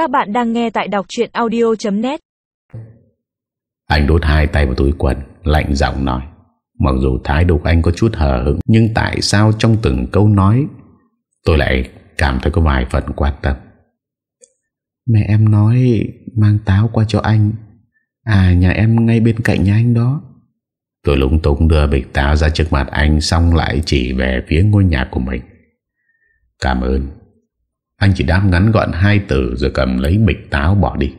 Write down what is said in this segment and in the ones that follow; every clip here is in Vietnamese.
Các bạn đang nghe tại đọc chuyện audio.net Anh đút hai tay vào túi quần, Lạnh giọng nói. Mặc dù thái độ anh có chút hờ hững, Nhưng tại sao trong từng câu nói, Tôi lại cảm thấy có vài phần quan tâm? Mẹ em nói Mang táo qua cho anh. À nhà em ngay bên cạnh nhà anh đó. Tôi lúng túng đưa bịch táo ra trước mặt anh, Xong lại chỉ về phía ngôi nhà của mình. Cảm ơn. Anh chỉ đáp ngắn gọn hai từ Rồi cầm lấy bịch táo bỏ đi.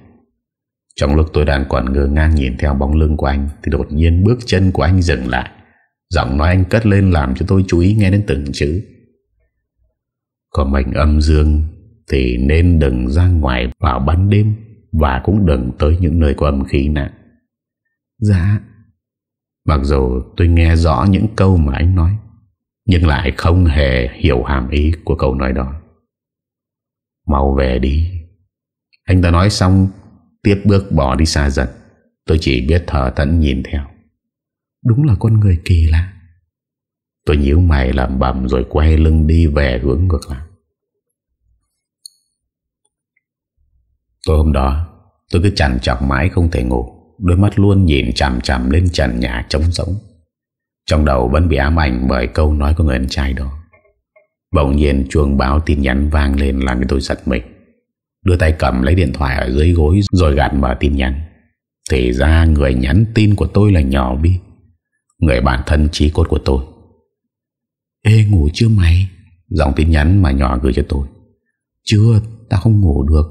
Trong lúc tôi đang còn ngơ ngang nhìn theo bóng lưng của anh, Thì đột nhiên bước chân của anh dừng lại. Giọng nói anh cất lên làm cho tôi chú ý nghe đến từng chữ. Còn mệnh âm dương Thì nên đừng ra ngoài vào ban đêm Và cũng đừng tới những nơi có âm khí nặng. Dạ. Mặc dù tôi nghe rõ những câu mà anh nói, Nhưng lại không hề hiểu hàm ý của câu nói đó. Mau về đi. Anh ta nói xong, Tiếp bước bỏ đi xa dần. Tôi chỉ biết thở tận nhìn theo. Đúng là con người kỳ lạ. Tôi nhíu mày làm bầm Rồi quay lưng đi về hướng ngược lại. Tối hôm đó, Tôi cứ chằn chọc mãi không thể ngủ. Đôi mắt luôn nhìn chằm chằm lên trần nhà trống rỗng. Trong đầu vẫn bị ám ảnh Bởi câu nói của người anh trai đó. Bỗng nhiên chuông báo tin nhắn vang lên Làm cho tôi giật mình. Đưa tay cầm lấy điện thoại ở dưới gối Rồi gạt mở tin nhắn. Thì ra người nhắn tin của tôi là nhỏ bi, Người bạn thân trí cốt của tôi. Ê, ngủ chưa mày? Dòng tin nhắn mà nhỏ gửi cho tôi. Chưa ta không ngủ được.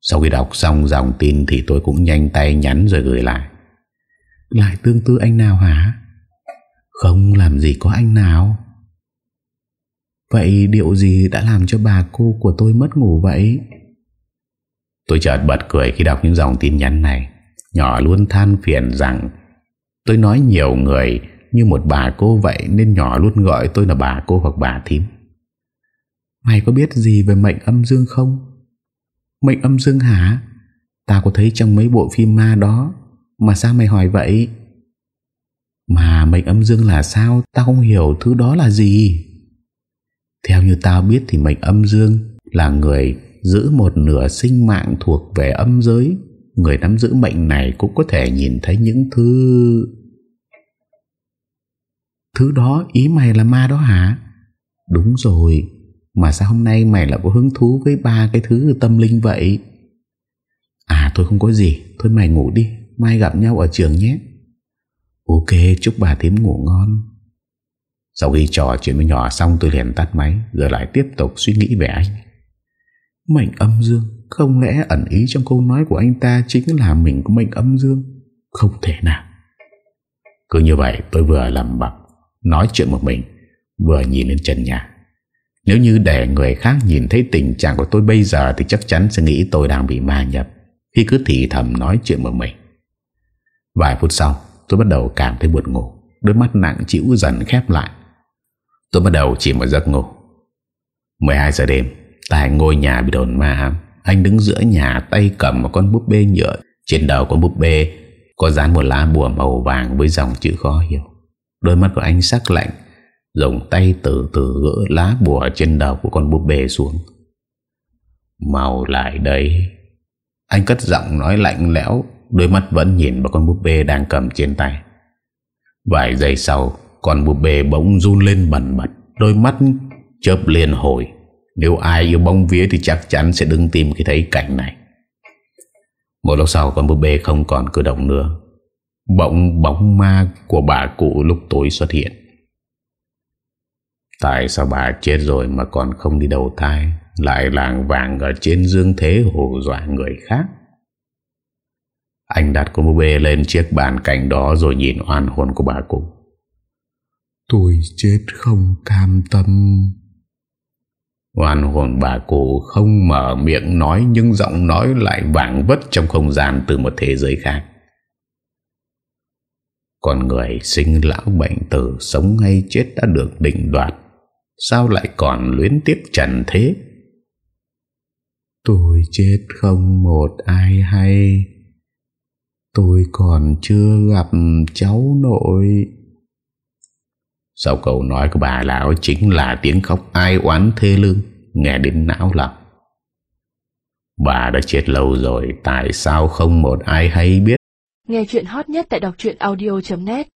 Sau khi đọc xong dòng tin Thì tôi cũng nhanh tay nhắn rồi gửi lại. Lại tương tư anh nào hả? Không, làm gì có anh nào. Vậy điều gì đã làm cho bà cô của tôi mất ngủ vậy Tôi chợt bật cười khi đọc những dòng tin nhắn này Nhỏ luôn than phiền rằng Tôi nói nhiều người như một bà cô vậy Nên nhỏ luôn gọi tôi là bà cô hoặc bà thím Mày có biết gì về mệnh âm dương không? Mệnh âm dương hả? Ta có thấy trong mấy bộ phim ma đó Mà sao mày hỏi vậy? Mà mệnh âm dương là sao? Ta không hiểu thứ đó là gì theo như tao biết thì mệnh âm dương Là người giữ một nửa sinh mạng thuộc về âm giới Người nắm giữ mệnh này cũng có thể nhìn thấy những thứ... Thứ đó ý mày là ma đó hả? Đúng rồi, mà sao hôm nay mày lại có hứng thú với ba cái thứ tâm linh vậy? À tôi không có gì, thôi mày ngủ đi, mai gặp nhau ở trường nhé. Ok, chúc bà thím ngủ ngon. Sau khi trò chuyện với nhỏ xong tôi liền tắt máy, rồi lại tiếp tục suy nghĩ về anh. Mệnh âm dương Không lẽ ẩn ý trong câu nói của anh ta Chính là mình có mệnh âm dương? Không thể nào. Cứ như vậy tôi vừa làm bập Nói chuyện một mình Vừa nhìn lên trần nhà. Nếu như để người khác nhìn thấy tình trạng của tôi bây giờ Thì chắc chắn sẽ nghĩ tôi đang bị ma nhập Khi cứ thì thầm nói chuyện một mình. Vài phút sau Tôi bắt đầu cảm thấy buồn ngủ Đôi mắt nặng chịu dần khép lại. Tôi bắt đầu chỉ một giấc ngủ. 12 giờ đêm, Tại ngôi nhà bị đồn ma Anh đứng giữa nhà tay cầm một con búp bê nhựa. Trên đầu con búp bê Có dán một lá bùa màu vàng Với dòng chữ khó hiểu. Đôi mắt của anh sắc lạnh, Dùng tay từ từ gỡ lá bùa Trên đầu của con búp bê xuống. Màu lại đấy. Anh cất giọng nói lạnh lẽo, Đôi mắt vẫn nhìn vào con búp bê Đang cầm trên tay. Vài giây sau còn búp bê bỗng run lên bẩn bật Đôi mắt chớp liền hồi nếu ai yêu bóng vía thì chắc chắn sẽ đứng tìm khi thấy cảnh này. Một lúc sau, con búp bê không còn cử động nữa. Bỗng bóng ma của bà cụ lúc tối xuất hiện. Tại sao bà chết rồi mà còn không đi đầu thai Lại làng vàng ở trên dương thế hồ dọa người khác Anh đặt con búp bê lên chiếc bàn cạnh đó Rồi nhìn oan hồn của bà cụ Tôi chết không cam tâm. Hoàn hồn bà cụ không mở miệng nói Nhưng giọng nói lại vàng vất trong không gian từ một thế giới khác. Con người sinh lão bệnh tử Sống hay chết đã được định đoạt. Sao lại còn luyến tiếp trần thế? Tôi chết không một ai hay. Tôi còn chưa gặp cháu nội sau câu nói của bà lão chính là tiếng khóc ai oán thê lương, Nghe đến não lòng Bà đã chết lâu rồi, Tại sao không một ai hay biết? Nghe chuyện hot nhất tại đọc truyện audio.net